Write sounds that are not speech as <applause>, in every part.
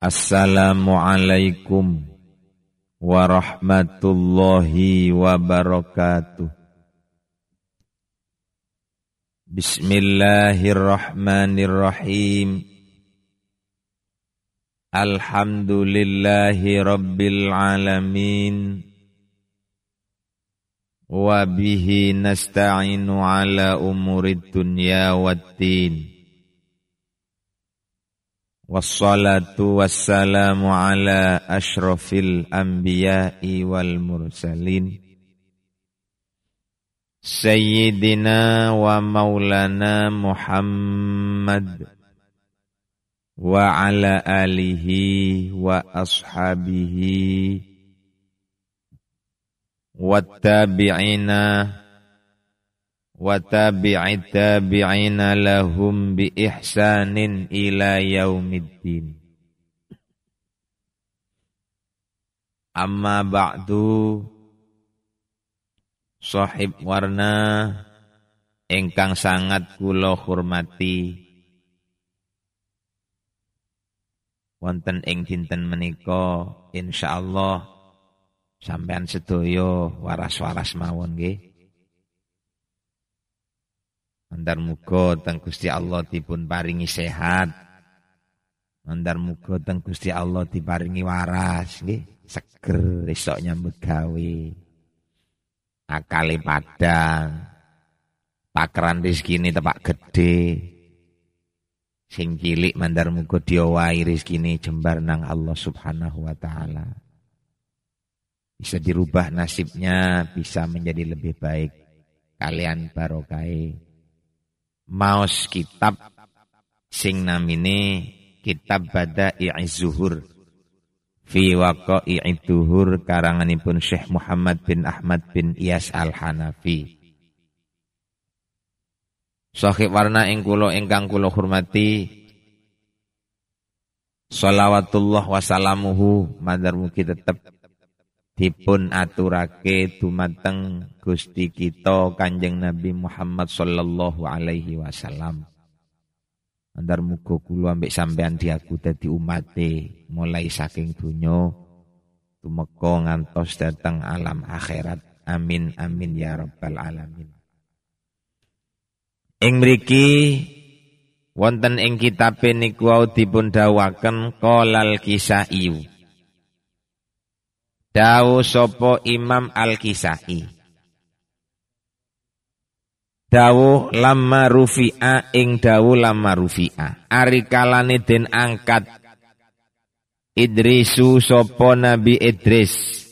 Assalamualaikum warahmatullahi wabarakatuh. Bismillahirrahmanirrahim. Alhamdulillahi rabbil alamin. Wa bihi nasta'inu ala umurid dunya. Wassalatu wassalamu ala ashrafil anbiya'i wal mursalin Sayyidina wa maulana Muhammad Wa ala alihi wa ashabihi wa tabi'i tabi'ina lahum bi ihsanin ila yaumiddin. Amma ba'du sahib warna ingkang sangat kula hormati wonten ing dinten menika insyaallah sampean sedaya waras-waras mawon nggih Mandar muga teng Gusti Allah dipun paringi sehat. Mandar muga teng Gusti Allah diparingi waras nggih, seger esok nyambut gawe. Akali padang. Pakran rezekine tepak gede. Sing cilik mandar muga diowahi rezekine jembar nang Allah Subhanahu wa taala. Bisa dirubah nasibnya, bisa menjadi lebih baik. Kalian barokai maos kitab sing namine kitab Bada'i Zuhur fi waqa'i duhur karanganipun Syekh Muhammad bin Ahmad bin Iyas Al-Hanafi. Sahib warna ing kula ingkang kula hormati Salawatullah wasalamuhu madar mugi tetep dipun aturake dumateng Gusti kita Kanjeng Nabi Muhammad sallallahu alaihi wasallam. Andar muga kula ambek sampean diaku dadi umate mulai saking donya tumeka ngantos datang alam akhirat. Amin amin ya rabbal alamin. Ing mriki wonten ing kitab niku dipun dawaken qalal kisaiyu Dawu sopo Imam Al-Kisai. Dawu lama rufi'a ing dawu lama rufi'a. Ari kalane den angkat Idrisu sopo Nabi Idris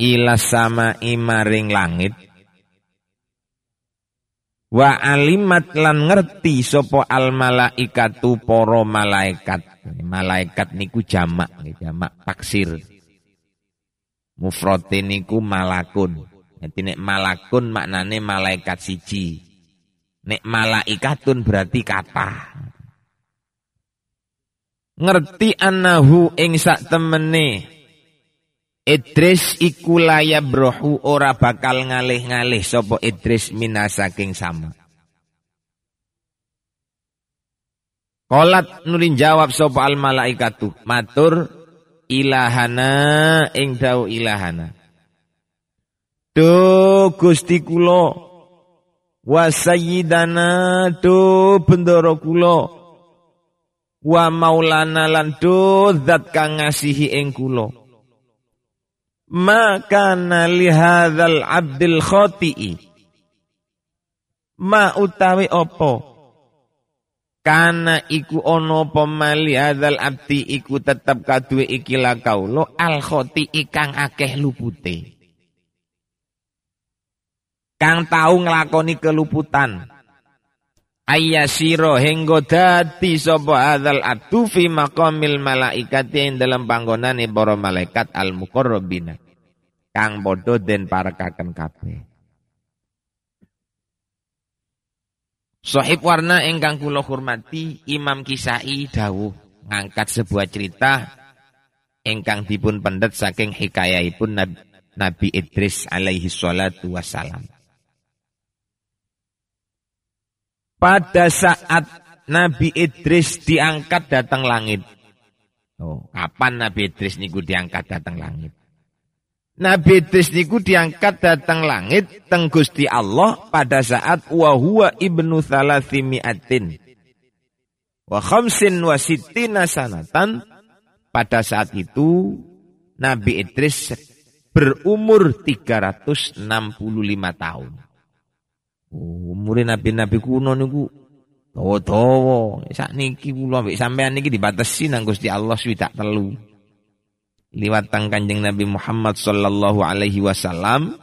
ila sama imaring langit. Wa alimat lan ngerti sopo al malaikatu poro malaikat. Malaikat niku jamak, jamak taksir. Mufradin niku malakun. Jadi nek malakun maknane malaikat siji. Nek malaikatun berarti kata. Ngerti anahu ing sak temene Idris iku brohu ora bakal ngalih-ngalih sapa Idris minasaking sama. Kolat nurin jawab sapa al malaikatu matur ilahana ing dau ilahana. Do Gusti kula wa sayyidana do bendoro kula wa maulana lan do zat kang ngasihi ing kula. Maka li hadzal abdil khati'i ma utawi opo Kana iku ono pemali adzal abdi iku tetap kadue ikila kaulo al khoti ikang akeh lupute. Kang tau nglakoni keluputan. Ayyasiro henggo dadi sapa adzal abdu fi maqamil malaikati ing dalam panggonane para malaikat al muqarrabina. Kang padha den parekaken kabeh. Sohib warna engkang kula hormati Imam Kisai dawuh ngangkat sebuah cerita engkang dipun pendet saking hikayahipun Nabi, Nabi Idris alaihi salatu wassalam. Pada saat Nabi Idris diangkat datang langit. Oh, kapan Nabi Idris niku diangkat datang langit? Nabi Idris niku diangkat datang langit teng Gusti Allah pada saat wa huwa ibnu thalathimiatin wa khamsin wa sittina sanatan pada saat itu Nabi Idris berumur 365 tahun. Oh, umur nabi-nabi kuno niku Dawa-dawa. Sakniki kula mbek sampean niki dibatasi nang Gusti Allah swidak telu. Liwat tang Kanjeng Nabi Muhammad sallallahu alaihi wasallam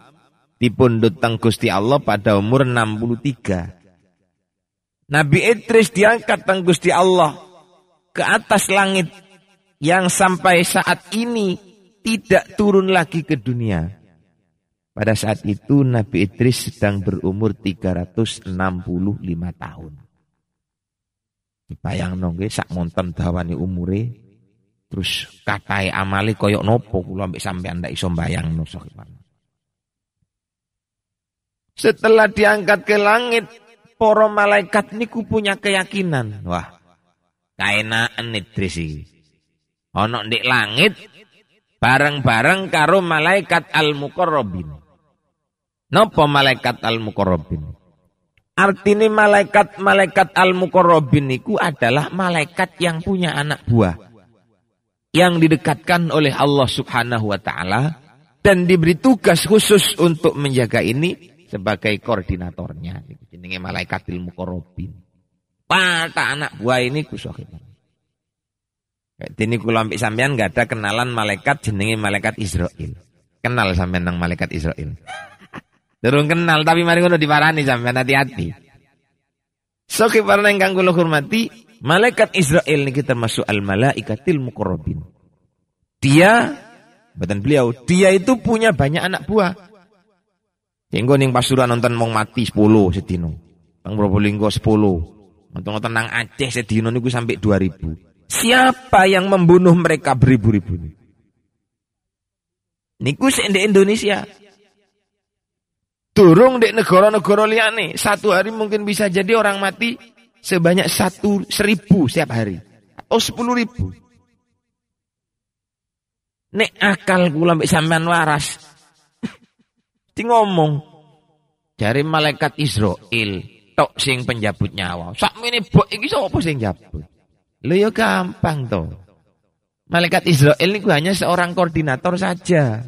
dipundhut tang Gusti Allah pada umur 63. Nabi Idris diangkat tang Gusti Allah ke atas langit yang sampai saat ini tidak turun lagi ke dunia. Pada saat itu Nabi Idris sedang berumur 365 tahun. Bayang nongge sak monten dawani umure terus katai amali koyok nopo kula ambek sampean ndak iso bayangno Setelah diangkat ke langit, para malaikat niku punya keyakinan. Wah, kaenaan Idris iki. Ana ndek langit bareng-bareng karo malaikat al-muqarrabin. Napa malaikat al-muqarrabin? Artinya malaikat-malaikat al-muqarrabin itu adalah malaikat yang punya anak buah. Yang didekatkan oleh Allah subhanahu wa ta'ala. Dan diberi tugas khusus untuk menjaga ini sebagai koordinatornya. Ini malaikat al-muqarrabin. Pata anak buah ini kusok Ini kula ambek sampean gak ada kenalan malaikat jenenge malaikat Israel. Kenal sampean nang malaikat Israel. Durung kenal tapi mari ngono diparani sampean hati-hati. So kiparna ingkang kula hormati, malaikat Israel niki termasuk al malaikatil muqarrabin. Dia Badan beliau, dia itu punya banyak anak buah. Sehingga ning pasuruan nonton mong mati 10 sedino. Nang Probolinggo 10. Nonton-nonton nang Aceh sedino niku sampai 2000. Siapa yang membunuh mereka beribu-ribu ini? Niku di Indonesia. Durung di negara-negara liane. Satu hari mungkin bisa jadi orang mati sebanyak satu seribu setiap hari. Atau sepuluh ribu. Nek akal kula mbek sampean waras. <laughs> Di ngomong. Dari malaikat Israel. Tok sing penjabut nyawa. Sak ini bok iki sapa sing jabut? Lho ya gampang toh. Malaikat Israel ini hanya seorang koordinator saja.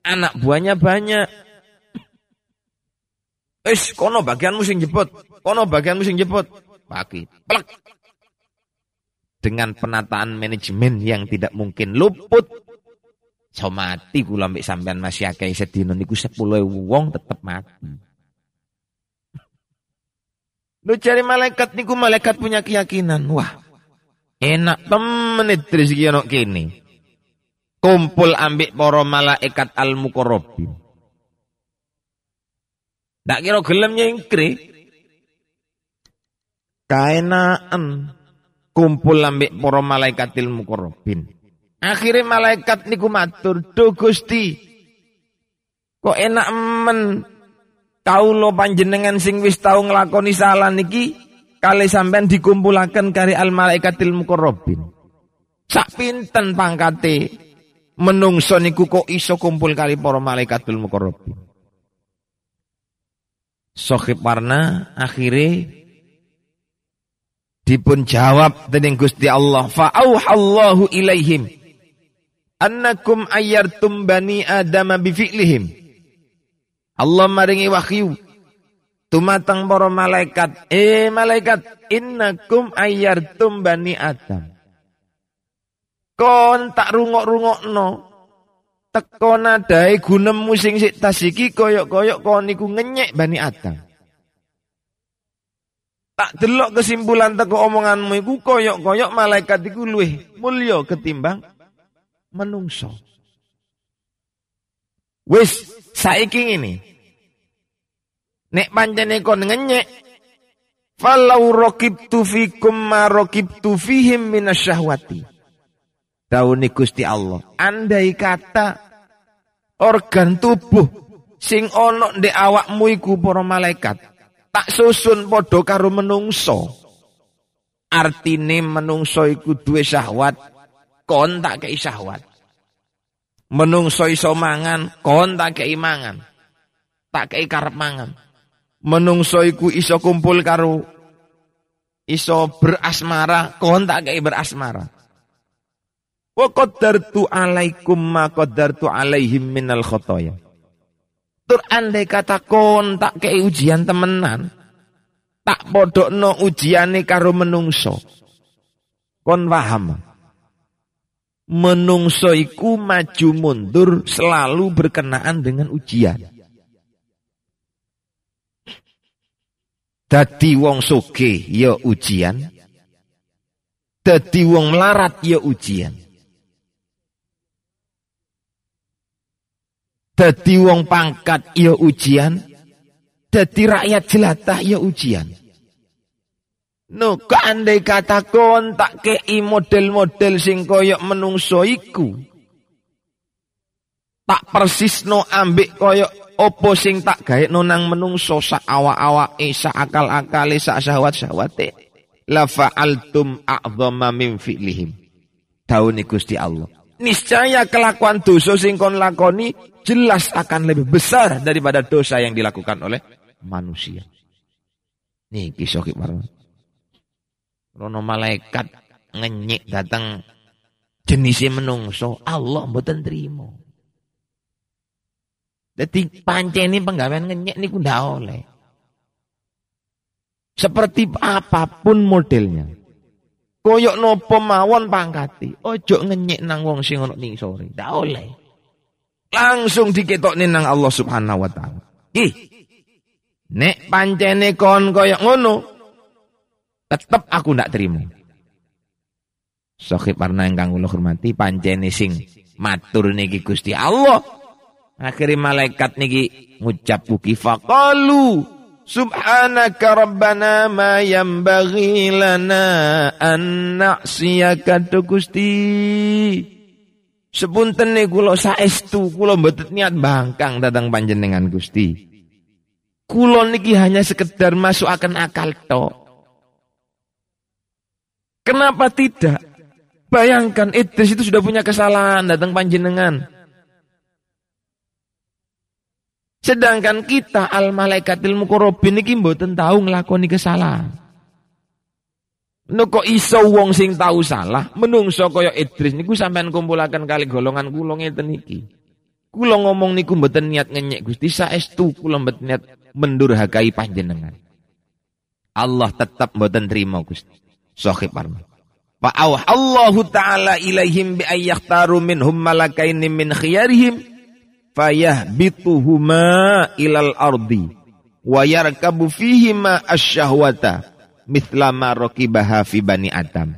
Anak buahnya banyak. <laughs> Wis kono bagianmu sing jebot, kono bagianmu sing jebot. Pagi, plek. Dengan penataan manajemen yang tidak mungkin luput. So mati kula mbek sampean masih akeh sedina niku 10.000 wong tetep mati. Lu cari malaikat niku malaikat punya keyakinan. Wah, enak temen iki ono kene. Kumpul ambek para malaikat al-muqarrabin. Ndak kira gelem nyengkre. Kainaan kumpul lambek para malaikat ilmu korobin. Akhirnya malaikat niku matur, "Do Gusti, kok enak men lo panjenengan sing wis tau nglakoni salah niki kali sampean dikumpulaken kari al malaikatil muqarrabin. Sak pinten pangkate menungso niku kok iso kumpul kali para malaikatul muqarrabin. Sohib warna akhirnya dipun jawab dening Gusti Allah fa'auhallahu ilaihim annakum ayyartum bani adam bifi'lihim. Allah maringi wahyu. Tumatang para malaikat eh malaikat innakum ayyartum bani adam. Kon tak rungok-rungokno. Teko nadai gunem musing sik tas iki koyok-koyok kon niku ngenyek Bani Adam. Tak delok kesimpulan teko omonganmu iku koyok-koyok malaikat iku luwih mulya ketimbang menungso. Wis saiki ini. Nek pancene kon ngenyek falau raqibtu fikum ma raqibtu fihim minasyahwati. Dauni Gusti Allah. Andai kata organ tubuh sing ana ndek awakmu iku para malaikat tak susun padha karo menungso artine menungso iku duwe syahwat kon tak kei syahwat. Menungso iso mangan, kon tak kei mangan. Tak kei karep mangan. Menungso iku iso kumpul karo iso berasmara, kon tak kei berasmara. Wa qaddartu alaikum ma qaddartu alaihim minal khotoya. Tur andai kata kon tak kei ujian temenan, tak podokno ujiane karo menungso. Kon paham? Menungso iku maju mundur selalu berkenaan dengan ujian. Dadi wong soge ya ujian. Dadi wong melarat ya ujian. Dadi wong pangkat ya ujian. Dadi rakyat jelata ya ujian. No, andai kata kon tak kei model-model sing koyok menungso iku. Tak persis no ambek koyok opo sing tak gawe nonang menungso sa awa-awa sa akal-akale sa syahwat-syahwate. La fa'altum a'dhama min fi'lihim. Dauni Gusti Allah. Niscaya kelakuan dosa sing kon lakoni jelas akan lebih besar daripada dosa yang dilakukan oleh manusia. Nih kisah kibar. Rono malaikat ngenyek datang jenisnya menungso, Allah mboten trimo. Jadi panceni penggawean ngenyek niku ndak oleh. Seperti apa pun modelnya. Koyok nopo mawon pangkati. Ojo ngenyek nang wong sing ana ning sore. Ndak oleh. Langsung diketokne nang Allah Subhanahu wa taala. Ih. Nek pancene kon koyok ngono, Tetap aku ndak terima. Sohib warna yang kanggo hormati pancene sing matur niki Gusti Allah. Akhirnya malaikat niki ngucap buki faqalu Subhanaka Rabbana ma yambaghi lana an na'siyaka Gusti. Sepunten kula saestu kula mboten niat bangkang datang panjenengan Gusti. Kula niki hanya sekedar masuk akan akal tok. Kenapa tidak? Bayangkan Idris itu sudah punya kesalahan datang panjenengan. Sedangkan kita al malaikatil mukorobin ini mboten tahu ngelakoni kesalahan. Nuko iso wong sing tahu salah, menungso kaya Idris niku sampean kumpulaken kali golongan kula ngeten iki. Kula ngomong niku mboten niat ngenyek Gusti saestu kula mboten niat mendurhakai panjenengan. Allah tetap mboten trima Gusti. Sahih Parma. Fa'awah Allahu Ta'ala ilaihim bi ayyakhtaru minhum malakaini min khiyarihim fayahbituhuma ilal ardi wa yarkabu fihima asyahwata mithla ma raqibaha fi bani Adam.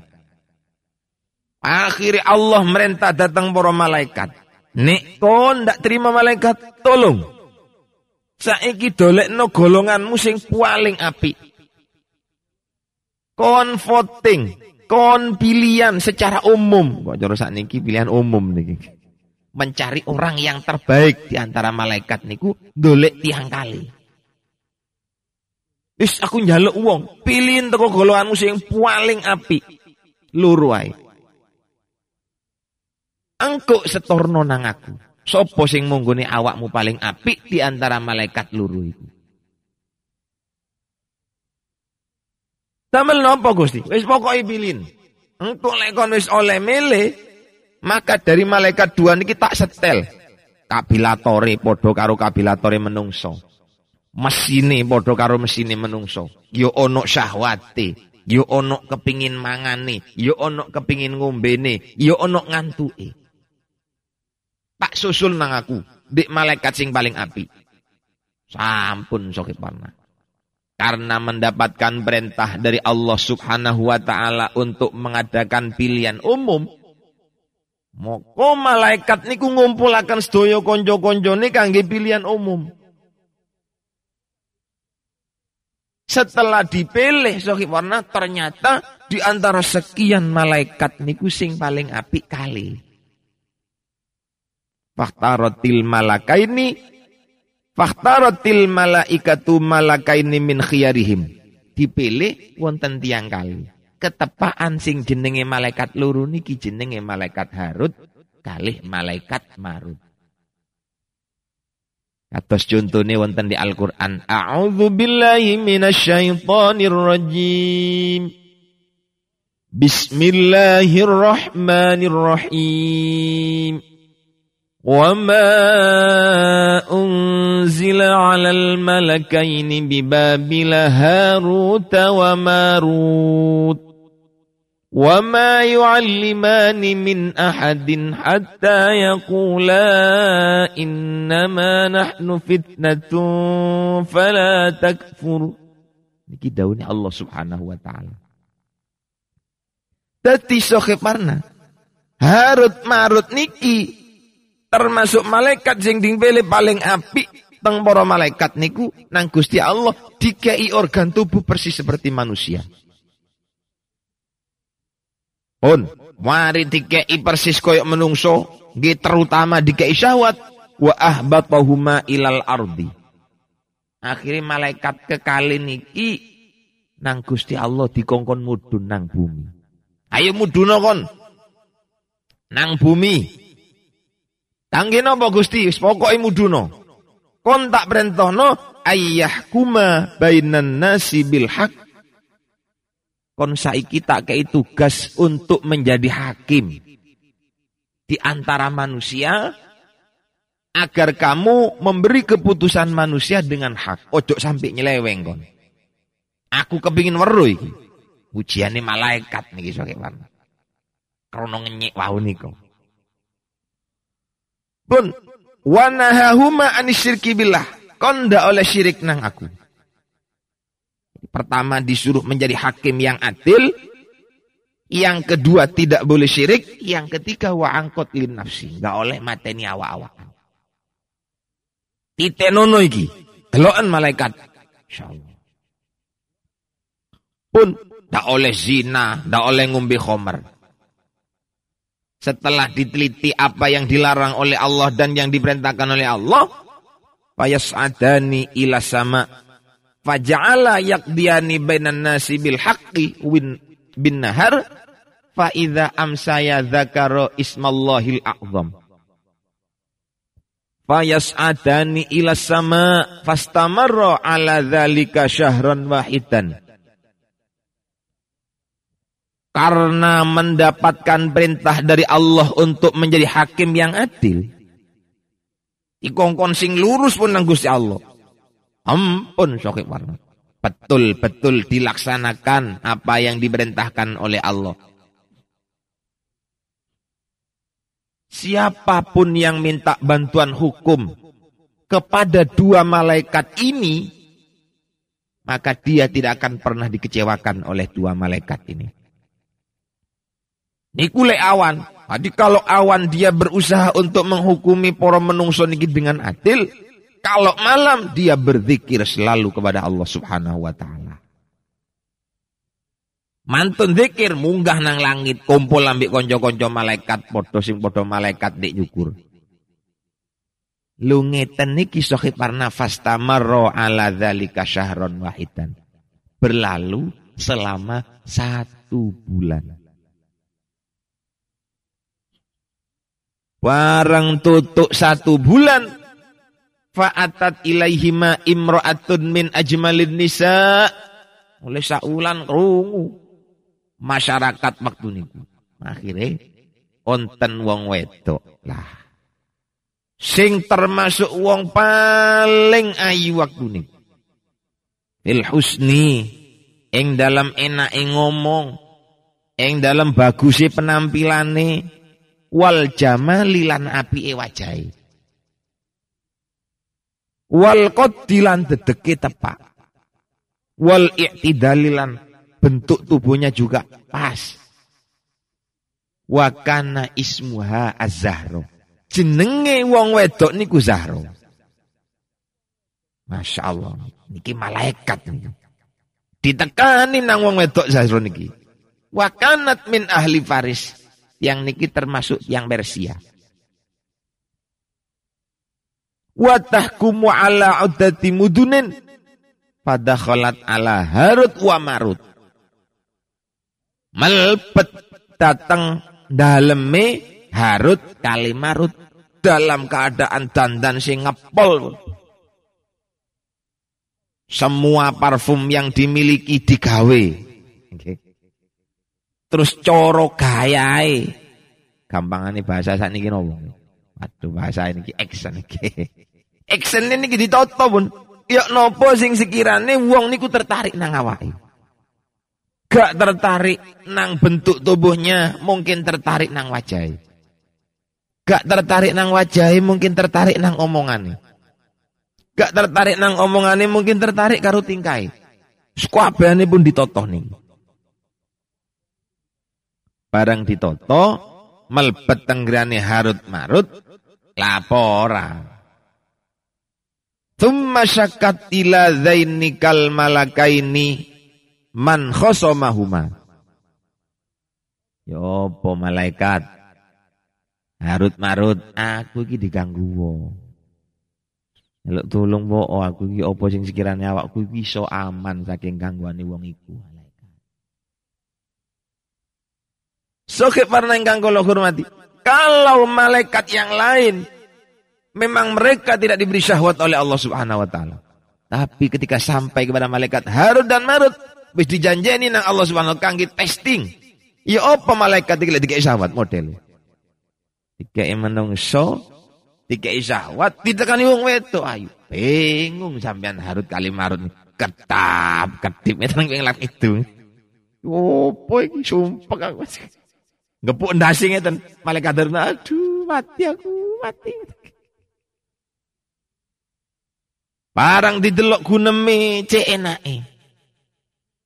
Akhirnya Allah merintah datang para malaikat. Nek kon ndak terima malaikat, tolong. Saiki dolekno golonganmu sing paling apik. Kon voting, kon pilihan secara umum. Kok cara niki pilihan umum niki. Mencari orang yang terbaik di antara malaikat niku dolek tiang kali. Is aku njaluk uang, pilihin teko golonganmu sing paling api. Luru ae. Setorno nang aku. Sopo sing munggune awakmu paling apik di antara malaikat luru itu. Damel nopo Gusti? Wis pokoke pilin. Engko lek kon wis oleh mele, maka dari malaikat dua niki tak setel. Kabilatore padha karo kabilatore menungso. Mesine padha karo mesine menungso. Ya ono syahwate, ya ono kepingin mangane, ya ono kepingin ngombene, yo ono ngantuke. Tak susul nang aku, dik malaikat sing paling api. Sampun sok parna karena mendapatkan perintah dari Allah Subhanahu wa taala untuk mengadakan pilihan umum moko malaikat niku ngumpulaken sedaya kanca-kancane kangge pilihan umum Setelah dipilih Sohib Warna ternyata di antara sekian malaikat niku sing paling apik kali. Faktarotil malakaini Fakhtaratil malaikatu malakaini min khiyarihim. Dipilih wonten tiang kali. ketepaan sing jenenge malaikat loro niki jenenge malaikat Harut kalih malaikat Marut. Atas contohnya wonten di Al-Qur'an, A'udzu billahi minasyaitonir rajim. Bismillahirrahmanirrahim. وما أنزل على الملكين ببابل هاروت وماروت وما يعلمان من أحد حتى يقولا إنما نحن فتنة فلا تكفر Niki daunnya Allah subhanahu wa ta'ala. Dati parna. Harut marut niki. Termasuk malaikat sing dingpele paling api. Teng para malaikat niku. Nang gusti Allah. Dikai organ tubuh persis seperti manusia. Pun mari dikei persis koyok menungso, nggih terutama dikei syahwat wa ahbatahuma ilal ardi. Akhirnya malaikat kekali niki nang Gusti Allah dikongkon mudun nang bumi. Ayo mudun kon. Nang bumi. Tanggen apa Gusti? Wis pokoke. Kon tak perintahno ayyahkuma bainan nasi bil haqq kon saiki tak kei tugas untuk menjadi hakim di antara manusia agar kamu memberi keputusan manusia dengan hak. Ojo sampai nyeleweng kon. Aku kepingin weru iki. Ujiane malaikat niki sok kan. Krono ngenyek wau niku. Pun wanahahuma anisyirki billah. Kon ndak oleh syirik nang aku. Pertama disuruh menjadi hakim yang adil. Yang kedua tidak boleh syirik. Yang ketiga wa angkot lin nafsi. Gak oleh mateni awak-awak. Titenono iki. Deloan malaikat. Insyaallah. Pun tak oleh zina, tak oleh ngumbi khomer. Setelah diteliti apa yang dilarang oleh Allah dan yang diperintahkan oleh Allah, payas adani ila sama Faja'ala yakdiani bainan nasi bil haqqi win bin nahar fa idza amsaya dzakara ismallahil a'zam. Fayas'adani ila sama fastamarra ala dzalika syahran wahidan. Karena mendapatkan perintah dari Allah untuk menjadi hakim yang adil. Ikongkon sing lurus pun nang Gusti Allah. Ampun Syokik Warna. Betul-betul dilaksanakan apa yang diperintahkan oleh Allah. Siapa pun yang minta bantuan hukum kepada dua malaikat ini, maka dia tidak akan pernah dikecewakan oleh dua malaikat ini. Nikule awan. Jadi kalau awan dia berusaha untuk menghukumi para menungso niki dengan adil, kalau malam dia berzikir selalu kepada Allah Subhanahu wa taala. Mantun zikir munggah nang langit kumpul ambik konco-konco malaikat padha sing padha malaikat dik nyukur. Lu ngeten niki sahih nafas tamarro ala dzalika syahron wahidan. Berlalu selama satu bulan. Warang tutup satu bulan fa'atat ilaihima imra'atun min ajmalin nisa. Oleh saulan krungu masyarakat waktu niku. Akhirnya onten wong wedok lah. Sing termasuk wong paling ayu waktu niku. Il husni. Ing dalam enak ngomong. Ing dalam bagusi penampilane. Wal jamalilan api e wajahe wal qaddilan dedeke tepak. Wal i'tidalilan bentuk tubuhnya juga pas. Wakana ismuha az-zahra jenenge wong wedok niku Zahra Masya Allah niki malaikat niku. Ditekani nang wong wedok Zahra niki. Wakanat min ahli Faris yang niki termasuk yang Persia wa tahkumu ala uddati mudunin pada kholat ala harut wa marut melpet datang daleme Harut Kalimarut dalam keadaan dandan sing ngepol. Semua parfum yang dimiliki digawe. Okay. Terus coro gayae. Gampangane bahasa saat ini ngomong. Waduh bahasa ini action iki. Action ini ditoto pun. Ya nopo sing sekirane wong niku tertarik nang awake. Gak tertarik nang bentuk tubuhnya, mungkin tertarik nang wajahnya. Gak tertarik nang wajahnya, mungkin tertarik nang omongannya. Gak tertarik nang omongannya, mungkin tertarik karo tingkai. Sekuabane pun ditotoh nih. Barang ditoto, melbet tenggrani harut marut, laporan. Thumma syakat ila zainikal malakaini man khosomahuma. Yo po malaikat. Harut marut aku iki diganggu. Elok tolong wo oh, aku iki opo sing sekirane awakku iki iso aman saking gangguane wong iku. Soke para ingkang kula hormati. Kalau malaikat yang lain Memang mereka tidak diberi syahwat oleh Allah Subhanahu wa taala. Tapi ketika sampai kepada malaikat Harut dan Marut, wis dijanjeni nang Allah Subhanahu wa taala testing. Ya apa malaikat iki dikai syahwat model. Dikai menungso, dikai syahwat, ditekani wong wedok ayo. Bingung sampean Harut kali Marut ketap ketip itu nang lak itu. Opo iki sumpah aku. Gepuk ndasi ngeten malaikat aduh mati aku mati. Barang didelok guneme cek enake.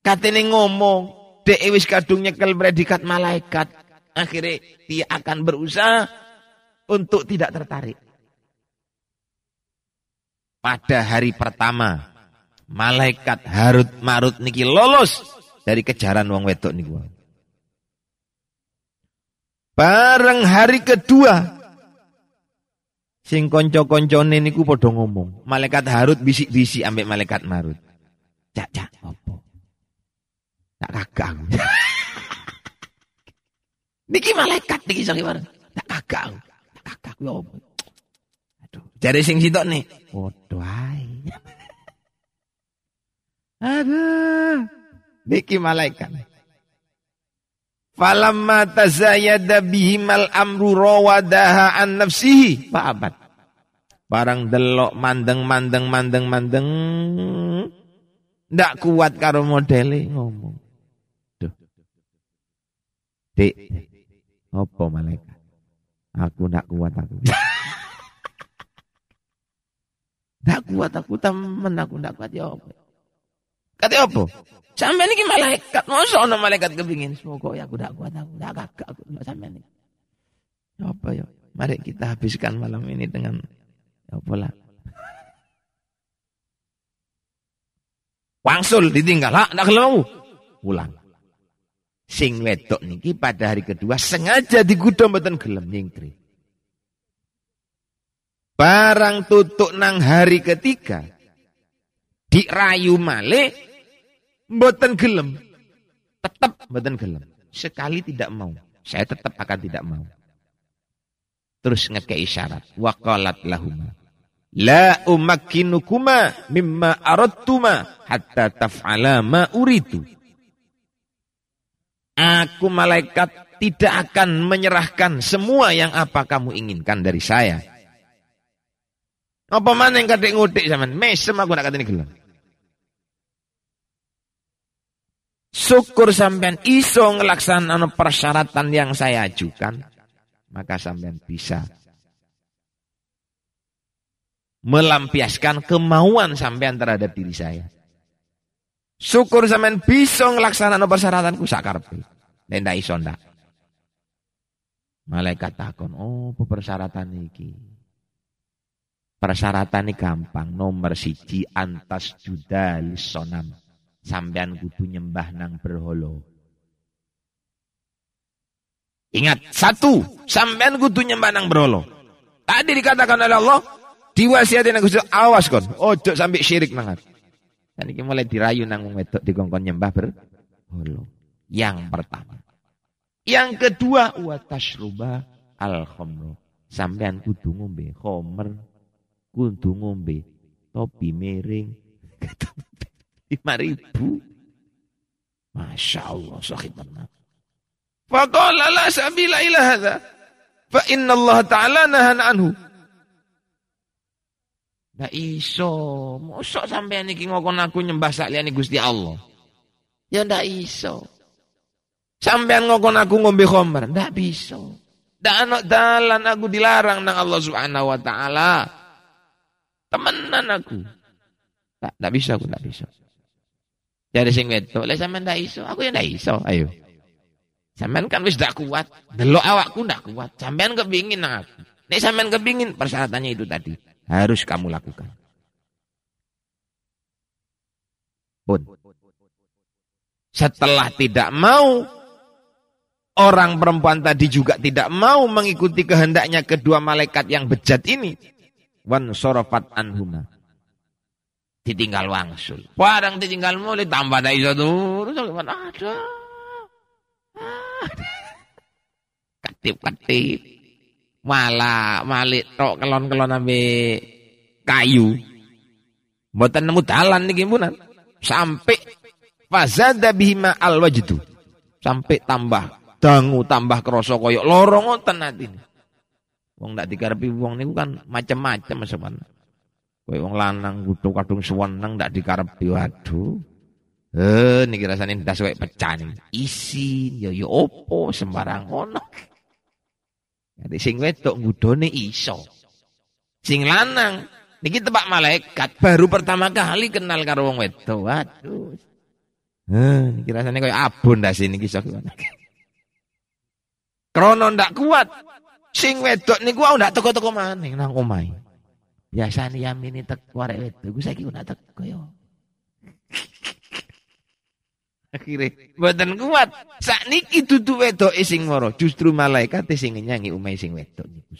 Katene ngomong, dek wis kadung nyekel predikat malaikat. Akhirnya dia akan berusaha untuk tidak tertarik. Pada hari pertama, malaikat Harut Marut niki lolos dari kejaran wong wedok niku. Bareng hari kedua, Sing konco-koncone niku padha ngomong. Malaikat Harut bisik-bisik ambek malaikat Marut. Cak cak opo? Tak kagak. <laughs> niki malaikat niki bareng. Tak kagak. Tak kagak kuwi opo? Aduh, jare sing sitok nih. Padha ae. <laughs> Aduh. Niki malaikat. Falamma tazayada bihimal amru rawadaha an nafsihi. Fa'abat. Barang delok mandeng mandeng mandeng mandeng. Ndak kuat karo modele ngomong. Duh. Dik. Apa malaikat? Aku ndak kuat aku. <laughs> ndak kuat aku temen aku ndak kuat ya apa. Kata apa? Sampai ini malaikat. Masa ada malaikat kepingin. Semoga ya aku tidak kuat. Aku tidak kakak. Aku tidak sampai ini. Ya apa ya? Mari kita habiskan malam ini dengan. Ya apa lah. Wangsul ditinggal. Hak tidak kelemu. Pulang. Sing wedok niki pada hari kedua sengaja digudang beten gelem nyingkri. Barang tutuk nang hari ketiga dirayu male Mboten gelem. Tetap mboten gelem. Sekali tidak mau. Saya tetap akan tidak mau. Terus ngekei isyarat. Waqalat lahuma. La umakkinukuma mimma arattuma hatta taf'ala ma uritu. Aku malaikat tidak akan menyerahkan semua yang apa kamu inginkan dari saya. Apa mana yang kadek ngudik zaman? Mesem aku nak kata ini gelem. Syukur sampean iso ngelaksanaan persyaratan yang saya ajukan, maka sampean bisa melampiaskan kemauan sampean terhadap diri saya. Syukur sampean bisa ngelaksanaan persyaratanku sakarpe. Nenda iso ndak. Malaikat takon, oh persyaratan iki. Persyaratan ini gampang. Nomor siji antas judalis sonam sampean kudu nyembah nang berholo. Ingat, satu, sampean kudu nyembah nang berholo. Tadi dikatakan oleh Allah, diwasiatin aku awas kon, ojo sampai syirik nangat. Dan ini mulai dirayu nang wedok dikongkon nyembah berholo. Yang pertama. Yang kedua wa tashruba al khamru. Sampean kudu ngombe khomer, kudu ngombe topi miring. Lima ribu. Masya Allah sahib Faqala la sabila ila. Fa inna Allah ta'ala nahan anhu. Ndak iso. Mosok sampean iki ngokon aku nyembah sak liyane Gusti Allah. Ya ndak iso. Sampean ngokon aku ngombe khamr, ndak bisa. Ndak ana dalan aku dilarang nang Allah Subhanahu wa taala. Temenan aku. Ndak ndak bisa aku ndak bisa. Dari sing wedok, lek sampean ndak iso, aku ya ndak iso. Ayo. Sampean kan wis ndak kuat. Delok awakku ndak kuat. Sampean kepingin nang aku. Nek sampean kepingin persyaratannya itu tadi harus kamu lakukan. Pun. Setelah tidak mau, orang perempuan tadi juga tidak mau mengikuti kehendaknya kedua malaikat yang bejat ini. Wan sorofat anhuma. Ditinggal wangsul. Padang ditinggal mulai tambah dah iso turun. Ada. Katip-katip malah malik tok kelon-kelon ambe kayu. Mboten nemu dalan niki punan. Sampai fazada bihima al wajdu. Sampai tambah dangu tambah krasa koyo lara ngoten atine. Wong ndak dikarepi wong niku kan macam-macam sebenarnya. Kowe wong lanang kudu kadung seneng ndak dikarepi waduh. Eh niki rasane ndas kowe pecah. Isin ya ya opo sembarang ngono. Jadi sing wedok ngudone iso. Sing lanang niki tebak malaikat baru pertama kali kenal karo wong wedok. Waduh. Eh, niki rasane koyo abon dah sini kisah Krono ndak kuat. Sing wedok niku aku ndak teko-teko maning nang omahe. Biasane yamini teko arek wedok, gue saiki ndak teko yo. Akhirnya mboten kuat. Sakniki dudu wedok sing moro, justru malaikat sing nyanyi umai sing wedok niku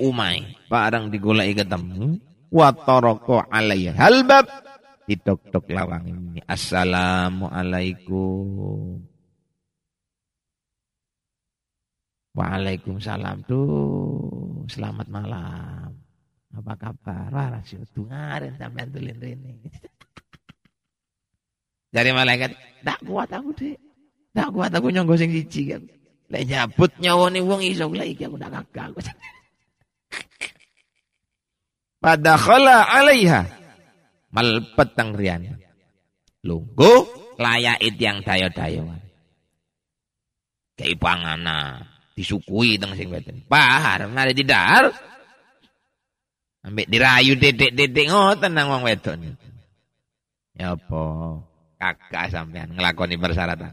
umai, barang digoleki ketemu, wa taraka halbab ditok-tok lawang ini. Assalamualaikum. Waalaikumsalam tuh. Selamat malam. Apa kabar? Wah, rasio dungaren sampean tulin rene. <laughs> Dari malaikat, tak kuat aku, Dek. Tak kuat aku nyonggo sing siji kan. Lek nyabut nyawane wong iso lek iki aku ndak gagah. <laughs> Pada khala alaiha malpet tang rian. Lunggu layak yang dayo-dayo. Kayak pangana disukui teng sing weten. Pahar mari didar Ambek dirayu dedek-dedek ngoten nang wong. Ya apa? Kakak sampean nglakoni persyaratan.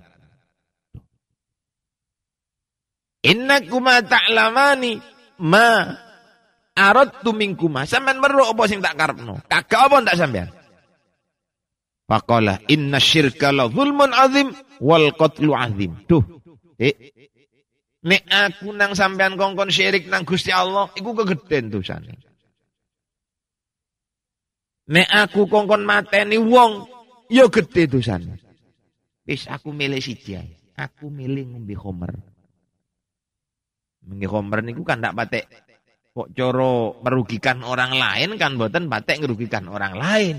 Innakuma ta'lamani ma aradtu minkuma. Sampean perlu apa sing tak karepno? Kagak apa ndak sampean? Faqala inna syirka la zulmun azim wal qatlu azim. Duh. Eh. Nek aku nang sampean kongkon syirik nang Gusti Allah, iku kegeden dosane. Nek aku kongkon mateni wong, ya gede dosane. Wis aku milih siji ae. Aku milih ngombe homer. Ngombe homer niku kan ndak patek kok coro merugikan orang lain kan boten patek merugikan orang lain.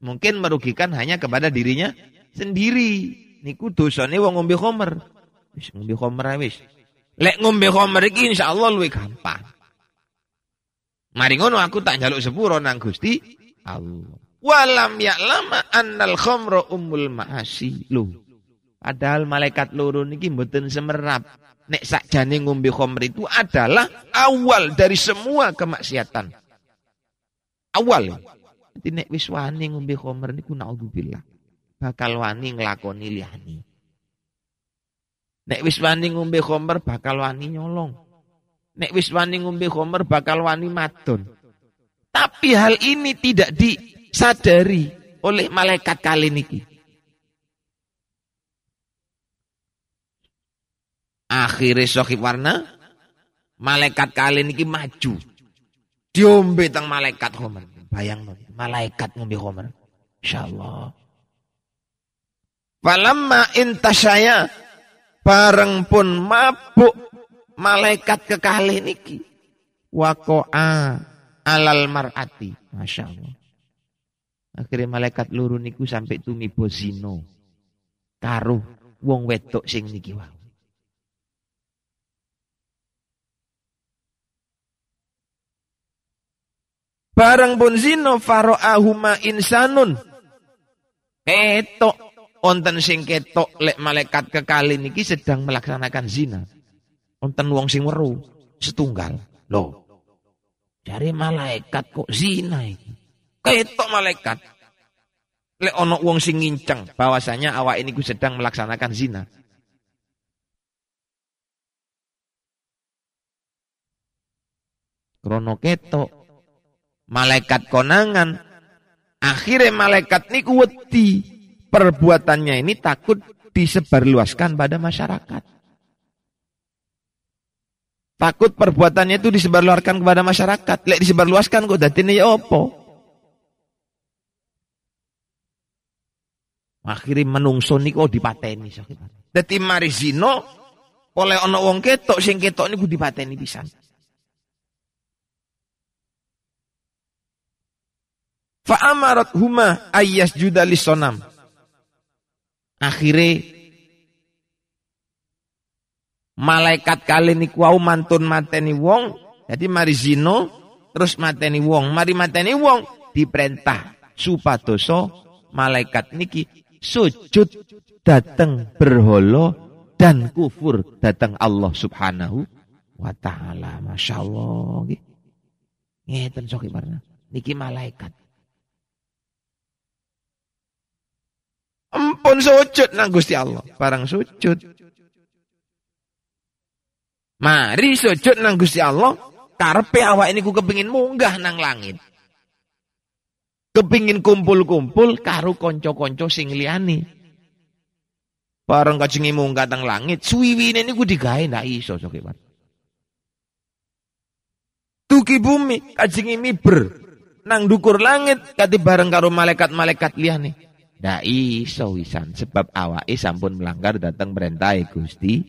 Mungkin merugikan hanya kepada dirinya sendiri. Niku dosane wong ngombe homer. Wis ngombe homer wis. Lek ngombe homer iki insyaallah luwih gampang. Mari ngono aku tak njaluk sepuro nang Gusti Allah. Walam ya'lama annal khamra ummul ma'asi. Loh. Padahal malaikat loro niki mboten semerap. Nek sakjane ngombe khamr itu adalah awal dari semua kemaksiatan. Awal. Jadi nek wis wani ngombe khamr niku naudzubillah. Bakal wani nglakoni liyane. Nek wis wani ngombe khamr bakal wani nyolong. Nek wis wani ngombe khamr bakal wani madon. Tapi hal ini tidak disadari oleh malaikat kali ini. Akhirnya sohib warna, malaikat kali ini maju. Diombe tang malaikat Homer. Bayang malaikat ngombe Homer. Insya Allah. Falamma intasaya bareng pun mabuk malaikat kekalih niki wakoa alal mar'ati. Masya Allah. Akhirnya malaikat luru niku sampai tumibo zino. Karuh wong wedok sing niki wau. Barang pun zino faro ahuma insanun. Ketok onten sing ketok lek malaikat kekali niki sedang melaksanakan zina. Onten wong sing weru setunggal. Loh. Cari malaikat kok zina iki. Ketok malaikat. Lek ono wong sing nginceng bahwasanya awak ini ku sedang melaksanakan zina. Krono ketok malaikat konangan akhirnya malaikat niku wedi perbuatannya ini takut disebarluaskan pada masyarakat. Takut perbuatannya itu disebarluaskan kepada masyarakat. Lek disebarluaskan kok ini ya opo? Akhirnya menungso niku dipateni Dadi mari zino oleh ono wong ketok sing ketok niku dipateni pisan. Fa amarat huma ayas juda sonam. Akhirnya malaikat kali niku wau mantun mateni wong, jadi mari zino terus mateni wong, mari mateni wong diperintah supadoso malaikat niki sujud datang berholo dan kufur datang Allah Subhanahu wa taala. Masya Allah. Ngeten sok Niki malaikat. Empun sujud nang Gusti Allah. Barang sujud. Mari sujud nang Gusti Allah. Karpe awak ini ku kepingin munggah nang langit. Kepingin kumpul-kumpul karo konco-konco sing liyane. Bareng kajengi munggah nang langit, suwiwine niku digawe ndak iso sok Tuki bumi kajengi miber nang dukur langit kati bareng karo malaikat-malaikat liyane. Ndak iso wisan sebab awake sampun melanggar datang perintah Gusti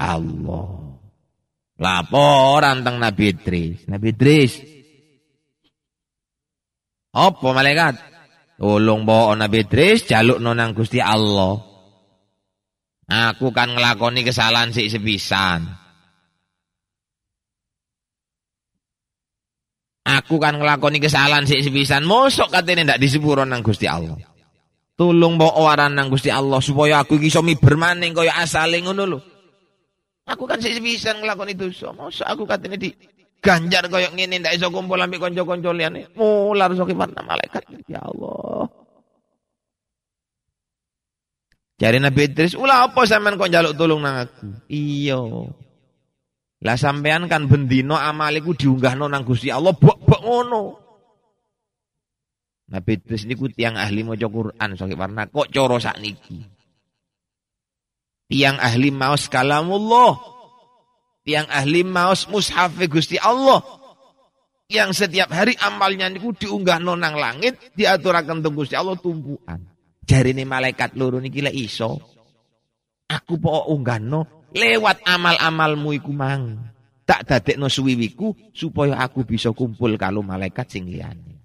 Allah. Laporan tentang Nabi Idris. Nabi Idris. Apa malaikat? Tolong bawa Nabi Idris jaluk nonang Gusti Allah. Aku kan ngelakoni kesalahan si sepisan. Aku kan ngelakoni kesalahan si sepisan. Mosok katanya ndak disepuro nang Gusti Allah. Tulung bawa waran nang Gusti Allah supaya aku iki iso miber maning kaya asale ngono lho. Aku kan sik bisa nglakoni dosa. Mosok aku katene di ganjar kaya ngene ndak iso kumpul ambek kanca-kanca liyane. Mular sok malaikat. Ya Allah. Cari Nabi Idris, ulah apa sampean kok njaluk tulung nang aku? Iya. Lah sampean kan bendino amaliku diunggahno nang Gusti Allah, bok-bok ngono. Nabi Idris niku tiang ahli maca Quran sakit warna kok coro niki. Tiang ahli maos kalamullah. Tiang ahli maos mushaf Gusti Allah. Yang setiap hari amalnya niku diunggah nonang langit, diaturakan tunggu Gusti Allah. Jari ini malaikat loro niki lah iso. Aku po no lewat amal-amalmu iku mang. Tak no suwiwiku supaya aku bisa kumpul kalau malaikat sing liyane.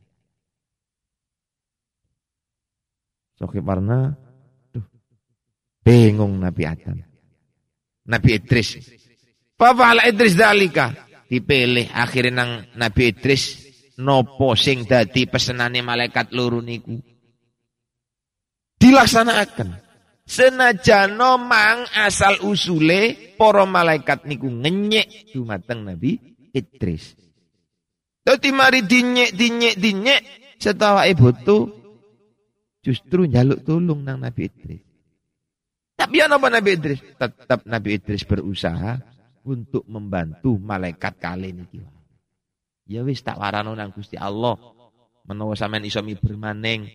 Soki Parna, tuh, bingung Nabi Adam. Nabi Idris. Fafa'ala Idris dalika. Dipilih akhirnya nang Nabi Idris nopo sing dadi pesenane malaikat loro niku. Dilaksanakan. Senajan mang asal usule para malaikat niku ngenyek dumateng Nabi Idris. Dadi mari dinyek dinyek dinyek setawa ibu tuh justru jaluk tulung nang Nabi Idris. Tapi apa Nabi Idris? Tetap Nabi Idris berusaha untuk membantu malaikat kali ini. Ya wis tak warano nang Gusti Allah. Menawa sampean iso bermaning.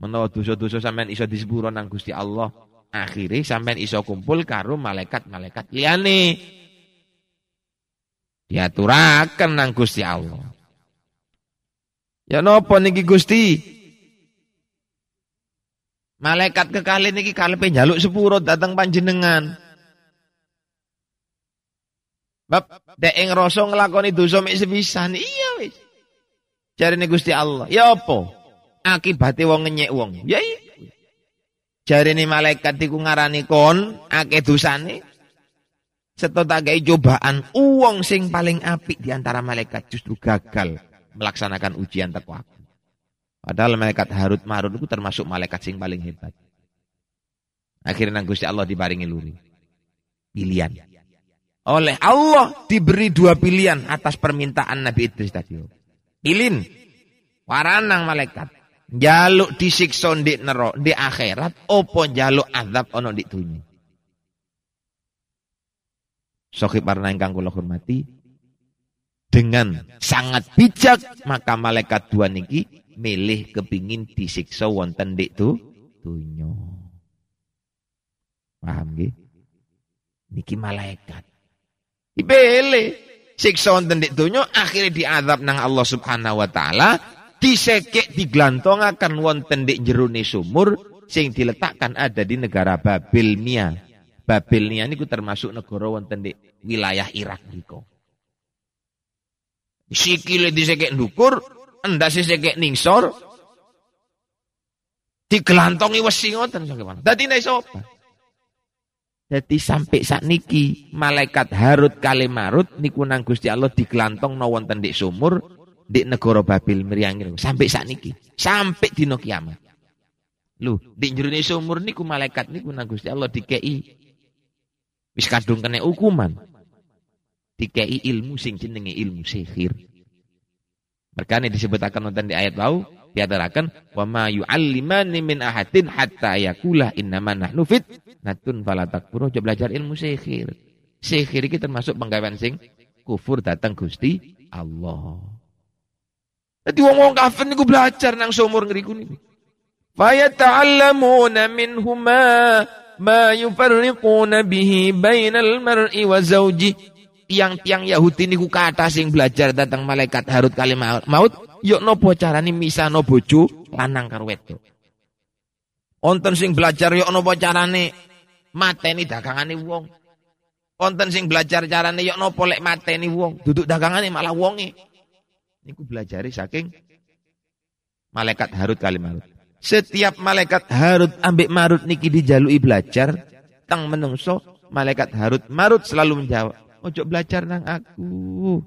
Menawa dosa-dosa sampean iso disepuro nang Gusti Allah. Akhirnya sampean iso kumpul karo malaikat-malaikat liyane. Diaturaken nang Gusti Allah. Ya napa niki Gusti? Malaikat kekali niki kalepe njaluk sepuro datang panjenengan. Bab dek ngrasa nglakoni dosa mek sepisan. Iya wis. Jarine Gusti Allah. Ya apa? Akibate wong ngenyek wong. Ya iya. Jarine malaikat iku ngarani kon akeh dosane. Seto tak cobaan uang sing paling apik di antara malaikat justru gagal melaksanakan ujian teko. Padahal malaikat Harut Marut itu termasuk malaikat sing paling hebat. Akhirnya Gusti Allah diparingi luri. Pilihan. Oleh Allah diberi dua pilihan atas permintaan Nabi Idris tadi. Pilin. Waranang malaikat. Jaluk disiksa di nerok di akhirat opo jaluk azab ono di dunia. Sohib warna ingkang kula hormati dengan sangat bijak maka malaikat dua niki milih kepingin disiksa wonten dik tu dunyo. Paham nggih? Niki malaikat. Dipilih siksa wonten dik dunyo akhirnya diadab nang Allah Subhanahu wa taala disekek diglantongaken wonten dik jerone sumur sing diletakkan ada di negara Babilnia. Babilnia niku termasuk negara wonten di wilayah Irak niku sikile disekek ndukur, endase sekek ningsor, digelantongi wesi ngoten sakit Dadi nek sapa? Dadi sampai saat niki malaikat Harut kali Marut niku nang Gusti Allah digelantong no wonten di sumur di negara Babil meriang sampai saat niki sampai dino kiamat. Lu di jerone sumur niku malaikat niku nang Gusti Allah dikei wis kadung kena hukuman dikei ilmu sing jenenge ilmu sihir. Mereka disebut akan nonton di ayat bau diatarakan wa ma yu'allimani min ahadin hatta yakula innama nahnu natun fala takfuru belajar ilmu sihir. Sihir iki termasuk penggawean sing kufur datang Gusti Allah. Jadi wong-wong kafir niku belajar nang sumur ngriku niku. Fayata'allamuna minhuma ma yufarriquna bihi bainal mar'i wa zawjihi tiang-tiang Yahudi niku kata sing belajar tentang malaikat Harut kali maut, yuk nopo carane misano bojo lanang karo wedok. Onten sing belajar yuk nopo carane mateni dagangane wong. Onten sing belajar carane yuk nopo lek mateni wong, duduk dagangane malah wonge. Niku belajari saking malaikat Harut kali maut. Setiap malaikat Harut ambek Marut niki dijalui belajar tang menungso malaikat Harut Marut selalu menjawab Ojo belajar nang aku.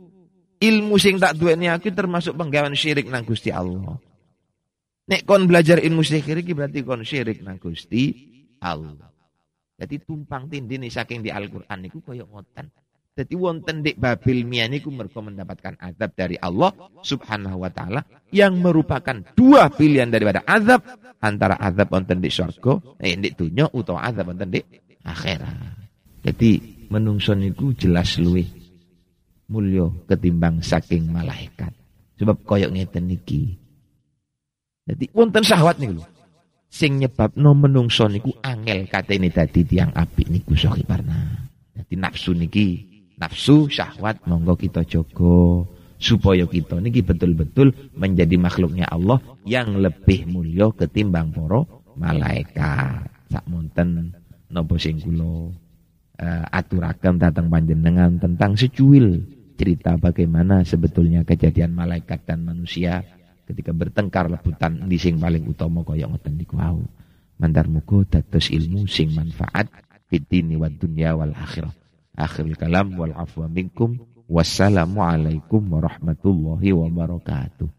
Ilmu sing tak duweni aku termasuk penggawean syirik nang Gusti Allah. Nek kon belajar ilmu sihir iki berarti kon syirik nang Gusti Allah. Jadi tumpang tindih saking di Al-Qur'an niku koyo ngoten. Jadi wonten dik Babil Mia niku mergo mendapatkan azab dari Allah Subhanahu wa taala yang merupakan dua pilihan daripada azab antara azab wonten di surga, eh di dunya utawa azab wonten di akhirat. Jadi menungso niku jelas luwih mulya ketimbang saking malaikat. Sebab koyok ngeten niki. Jadi wonten syahwat niku lho. Sing nyebabno menungso niku angel katene dadi tiang apik niku parna. Jadi nafsu niki, nafsu syahwat monggo kita jogo supaya kita niki betul-betul menjadi makhluknya Allah yang lebih mulia ketimbang para malaikat. Sak monten napa sing kula uh, aturakan datang panjenengan tentang secuil cerita bagaimana sebetulnya kejadian malaikat dan manusia ketika bertengkar lebutan di sing paling utama kaya ngoten niku wau. Mandar muga dados ilmu sing manfaat fitini wa dunya wal akhirah. Akhirul kalam wal afwa minkum. Wassalamualaikum warahmatullahi wabarakatuh.